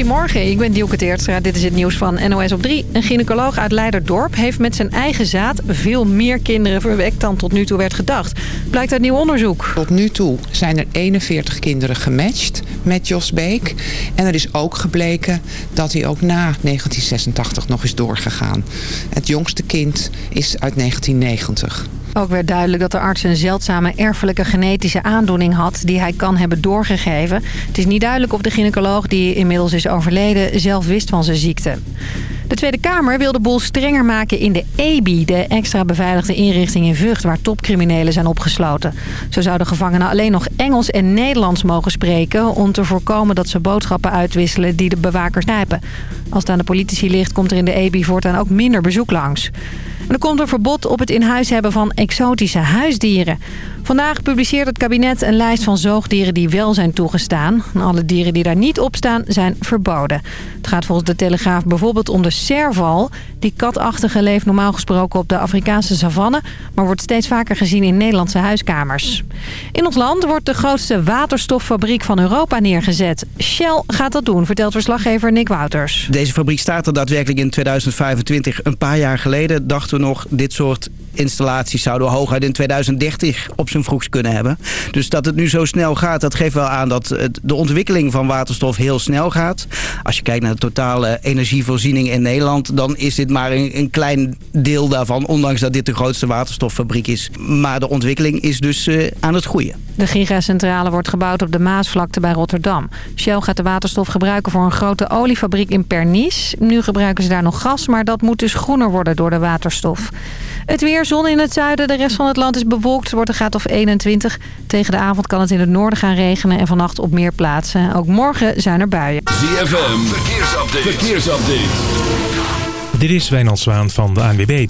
Goedemorgen, ik ben Dielke Teertstra. Dit is het nieuws van NOS op 3. Een gynaecoloog uit Leiderdorp heeft met zijn eigen zaad... veel meer kinderen verwekt dan tot nu toe werd gedacht. Blijkt uit nieuw onderzoek. Tot nu toe zijn er 41 kinderen gematcht met Jos Beek. En er is ook gebleken dat hij ook na 1986 nog is doorgegaan. Het jongste kind is uit 1990. Ook werd duidelijk dat de arts een zeldzame erfelijke genetische aandoening had... die hij kan hebben doorgegeven. Het is niet duidelijk of de gynaecoloog die inmiddels is overleden... zelf wist van zijn ziekte. De Tweede Kamer wil de boel strenger maken in de EBI... de extra beveiligde inrichting in Vught waar topcriminelen zijn opgesloten. Zo zouden gevangenen alleen nog Engels en Nederlands mogen spreken... om te voorkomen dat ze boodschappen uitwisselen die de bewakers knijpen. Als het aan de politici ligt, komt er in de EBI voortaan ook minder bezoek langs. Er komt een verbod op het in huis hebben van exotische huisdieren. Vandaag publiceert het kabinet een lijst van zoogdieren die wel zijn toegestaan. Alle dieren die daar niet op staan zijn verboden. Het gaat volgens de Telegraaf bijvoorbeeld om de serval. Die katachtige leeft normaal gesproken op de Afrikaanse savanne... maar wordt steeds vaker gezien in Nederlandse huiskamers. In ons land wordt de grootste waterstoffabriek van Europa neergezet. Shell gaat dat doen, vertelt verslaggever Nick Wouters. Deze fabriek staat er daadwerkelijk in 2025. Een paar jaar geleden dachten we nog... dit soort installaties zouden we hooguit in 2030 op zijn vroegst kunnen hebben. Dus dat het nu zo snel gaat, dat geeft wel aan dat de ontwikkeling van waterstof heel snel gaat. Als je kijkt naar de totale energievoorziening in Nederland... dan is dit maar een, klein deel daarvan, ondanks dat dit de grootste waterstoffabriek is. Maar de ontwikkeling is dus uh, aan het groeien. De gigacentrale wordt gebouwd op de Maasvlakte bij Rotterdam. Shell gaat de waterstof gebruiken voor een grote oliefabriek in Pernis. Nu gebruiken ze daar nog gas, maar dat moet dus groener worden door de waterstof. Het weer, zon in het zuiden. De rest van het land is bewolkt. Het wordt een graad of 21. Tegen de avond kan het in het noorden gaan regenen en vannacht op meer plaatsen. Ook morgen zijn er buien. ZFM, verkeersupdate. verkeersupdate. Dit is Wijnand Zwaan van de ANWB.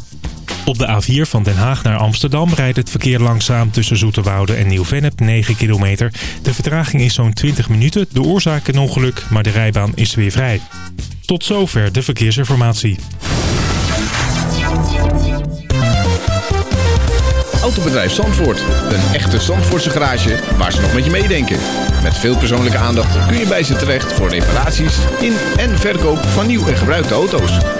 Op de A4 van Den Haag naar Amsterdam rijdt het verkeer langzaam tussen Zoeterwoude en Nieuw-Vennep 9 kilometer. De vertraging is zo'n 20 minuten. De oorzaak een ongeluk, maar de rijbaan is weer vrij. Tot zover de verkeersinformatie. Autobedrijf Zandvoort. Een echte Zandvoortse garage waar ze nog met je meedenken. Met veel persoonlijke aandacht kun je bij ze terecht voor reparaties in en verkoop van nieuw en gebruikte auto's.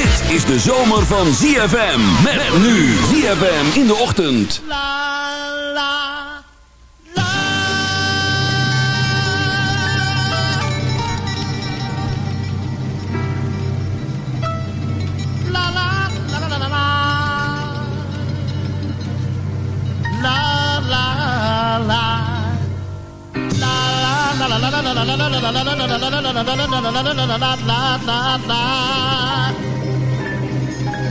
Dit is de zomer van ZFM. Met nu ZFM in de ochtend. la la la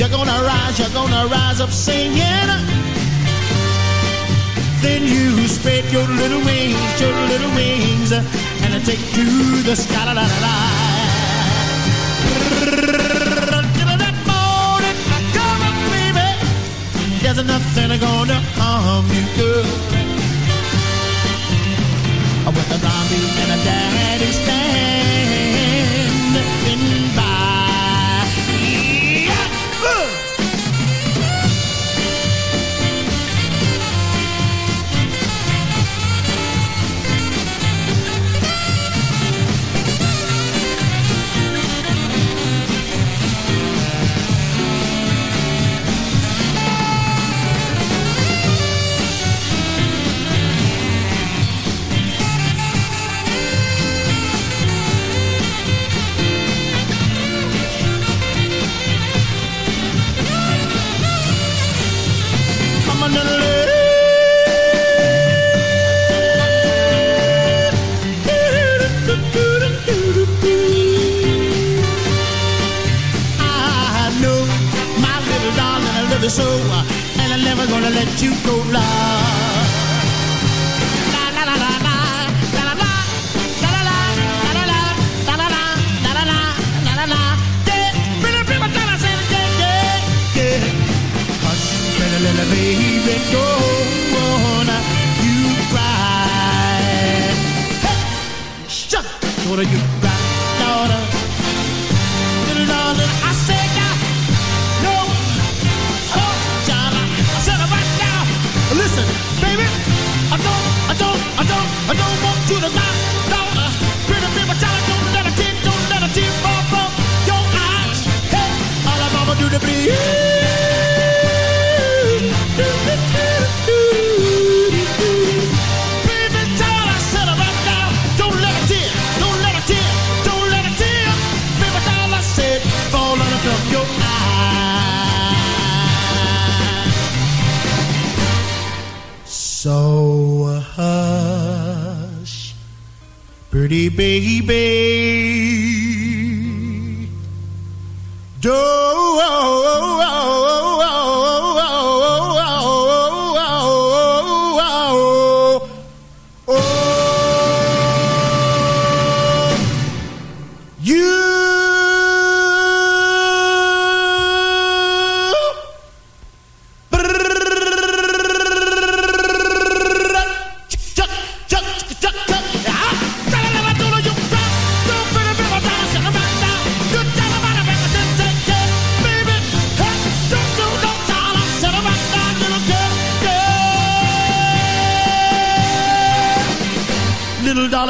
You're gonna rise, you're gonna rise up singing. Then you spread your little wings, your little wings, and take to the sky. La, la, la, la. That morning, come up, baby. There's nothing gonna harm you, girl with a zombie and a daddy stand.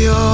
murió.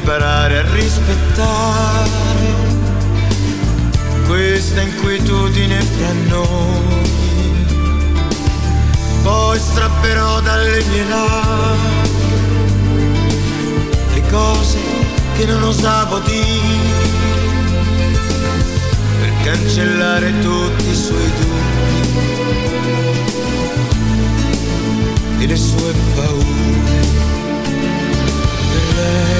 imparare a rispettare questa inquietudine fra noi. Poi strapperò dalle mie labbra le cose che non osavo dire per cancellare tutti i suoi dubbi e le sue paure per lei.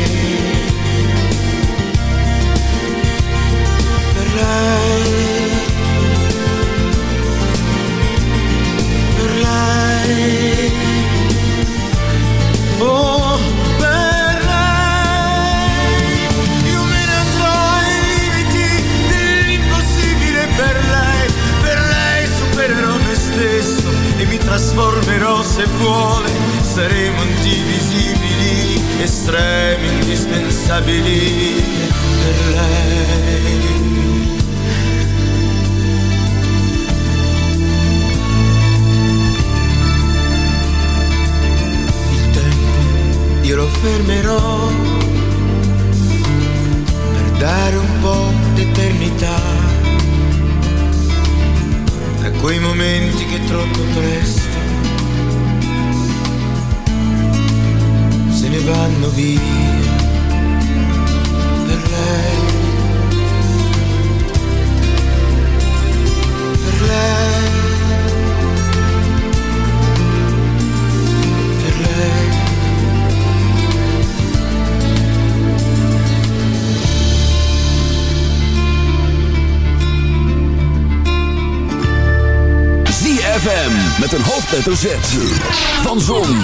vuole, saremo indivisibili, estremi, indispensabili per lei. io lo fermerò per dare un po' d'eternità a quei momenti che troppo presto ne vanno via per lei. Per lei. Per lei. ZFM met een hoofdletter Z van Zon,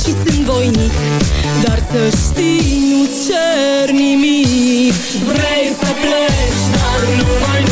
Și sunt voinic Dar să știi, nu cer nimic. Vrei să pleci, dar numai, numai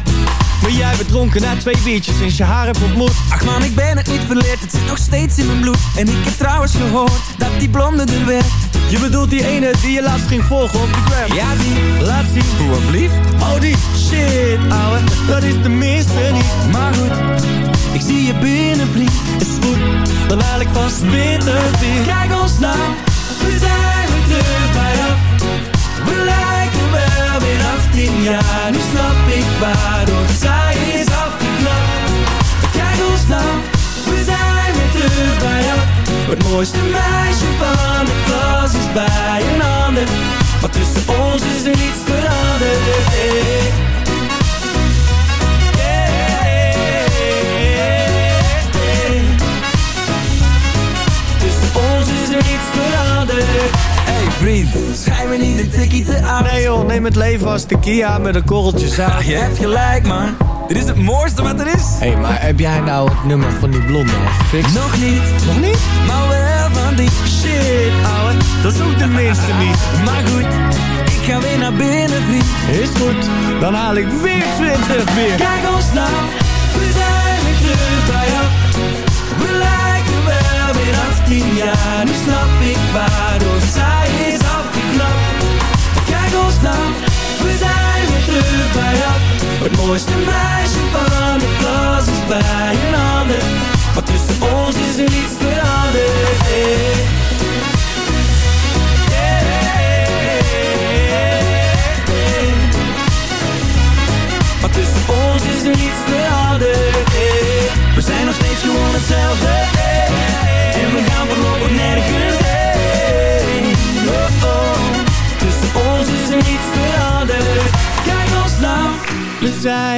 maar jij bent dronken na twee biertjes sinds je haar hebt ontmoet Ach man, ik ben het niet verleerd, het zit nog steeds in mijn bloed. En ik heb trouwens gehoord dat die blonde er werd. Je bedoelt die ene die je laatst ging volgen op de gram? Ja die, Laat zien. Hoe blief Oh die, shit ouwe, dat is de minste niet. Maar goed, ik zie je binnen vriend Is goed, dan haal ik vast bitter weer Kijk ons nou, we zijn terug bij af. We weer 18 jaar. Nu snap ik waarom zij is afgeknapt. Kijk ons nou, we zijn weer terug bij af Het mooiste meisje van de klas is bij een ander. Maar tussen ons is er niets veranderd Vriend, schijn me niet een tikkie te aan. Nee joh, neem het leven als de Kia met een korreltje zaad. Je hebt gelijk man, dit is het mooiste wat er is. Hé, hey, maar heb jij nou het nummer van die blonde gefixt? Nog niet, Nog niet? maar wel van die Shit, ouwe, dat is ook de minste niet. Maar goed, ik ga weer naar binnen vriend. Is goed, dan haal ik weer 20 bier. Kijk ons nou,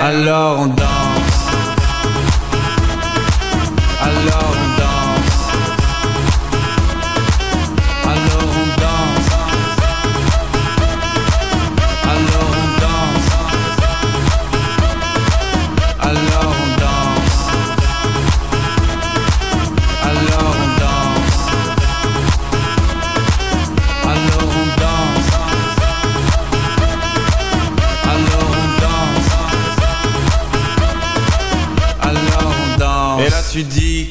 alors on danse.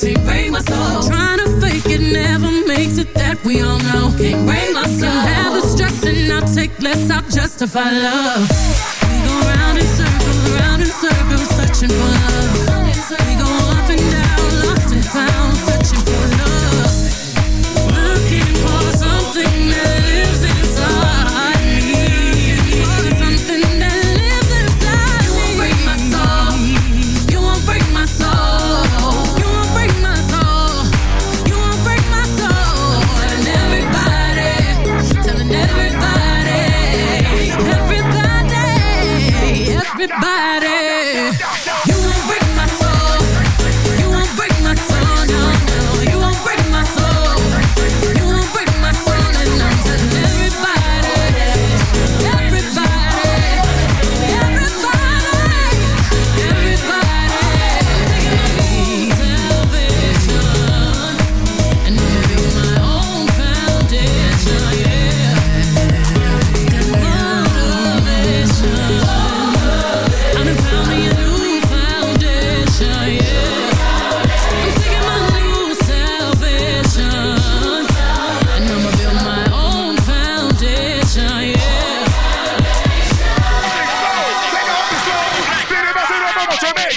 Can't break my soul. Trying to fake it never makes it that we all know. Can't break my soul. Can have the stress and I'll take less, I'll justify love.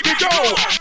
baby, go.